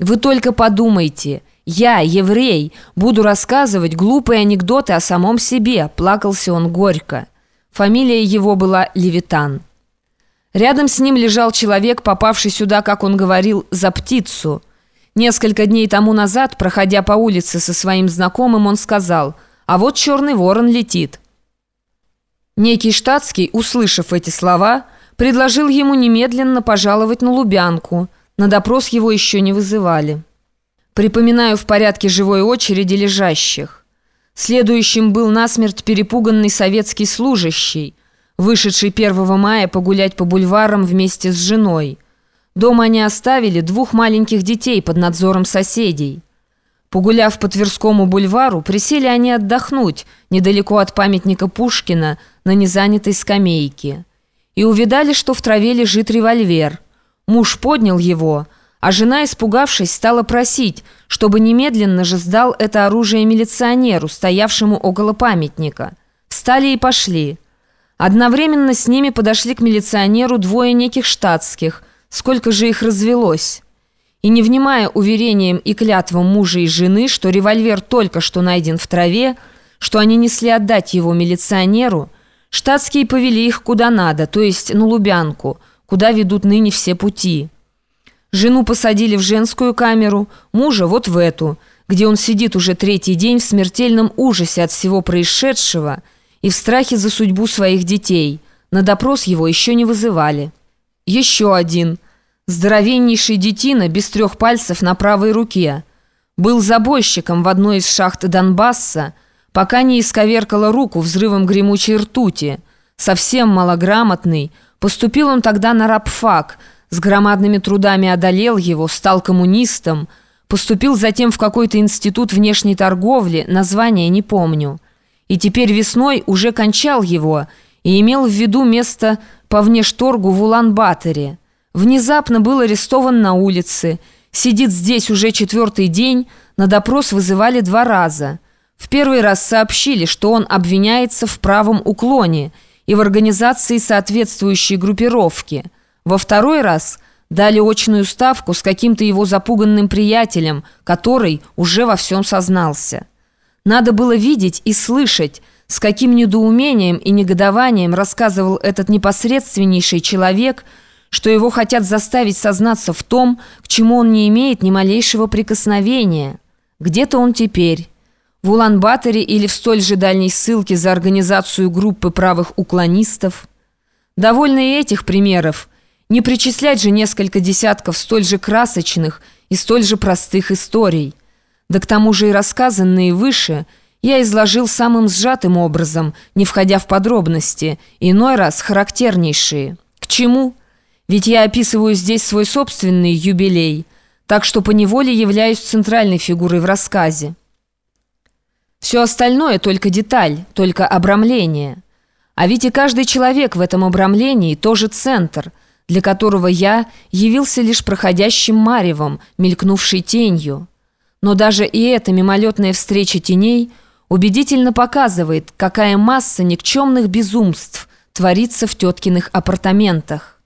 Вы только подумайте, я, еврей, буду рассказывать глупые анекдоты о самом себе, плакался он горько. Фамилия его была Левитан. Рядом с ним лежал человек, попавший сюда, как он говорил, за птицу. Несколько дней тому назад, проходя по улице со своим знакомым, он сказал, «А вот черный ворон летит». Некий штатский, услышав эти слова, предложил ему немедленно пожаловать на Лубянку. На допрос его еще не вызывали. Припоминаю в порядке живой очереди лежащих. Следующим был насмерть перепуганный советский служащий, вышедший 1 мая погулять по бульварам вместе с женой. Дома они оставили двух маленьких детей под надзором соседей. Погуляв по Тверскому бульвару, присели они отдохнуть недалеко от памятника Пушкина на незанятой скамейке. И увидали, что в траве лежит револьвер. Муж поднял его, а жена, испугавшись, стала просить, чтобы немедленно же сдал это оружие милиционеру, стоявшему около памятника. Встали и пошли. Одновременно с ними подошли к милиционеру двое неких штатских. Сколько же их развелось? И не внимая уверениям и клятвам мужа и жены, что револьвер только что найден в траве, что они несли отдать его милиционеру, штатские повели их куда надо, то есть на Лубянку, куда ведут ныне все пути. Жену посадили в женскую камеру, мужа вот в эту, где он сидит уже третий день в смертельном ужасе от всего происшедшего и в страхе за судьбу своих детей. На допрос его еще не вызывали. Еще один. Здоровеннейший детина без трех пальцев на правой руке. Был забойщиком в одной из шахт Донбасса, пока не исковеркала руку взрывом гремучей ртути. Совсем малограмотный. Поступил он тогда на рабфак – с громадными трудами одолел его, стал коммунистом, поступил затем в какой-то институт внешней торговли, название не помню. И теперь весной уже кончал его и имел в виду место по внешторгу в Улан-Баторе. Внезапно был арестован на улице, сидит здесь уже четвертый день, на допрос вызывали два раза. В первый раз сообщили, что он обвиняется в правом уклоне и в организации соответствующей группировки – во второй раз дали очную ставку с каким-то его запуганным приятелем, который уже во всем сознался. Надо было видеть и слышать, с каким недоумением и негодованием рассказывал этот непосредственнейший человек, что его хотят заставить сознаться в том, к чему он не имеет ни малейшего прикосновения. Где-то он теперь. В Улан-Баторе или в столь же дальней ссылке за организацию группы правых уклонистов. Довольно и этих примеров – не причислять же несколько десятков столь же красочных и столь же простых историй. Да к тому же и рассказанные выше я изложил самым сжатым образом, не входя в подробности, иной раз характернейшие. К чему? Ведь я описываю здесь свой собственный юбилей, так что поневоле являюсь центральной фигурой в рассказе. Все остальное только деталь, только обрамление. А ведь и каждый человек в этом обрамлении тоже центр – для которого я явился лишь проходящим маревом, мелькнувшей тенью. Но даже и эта мимолетная встреча теней убедительно показывает, какая масса никчемных безумств творится в теткиных апартаментах.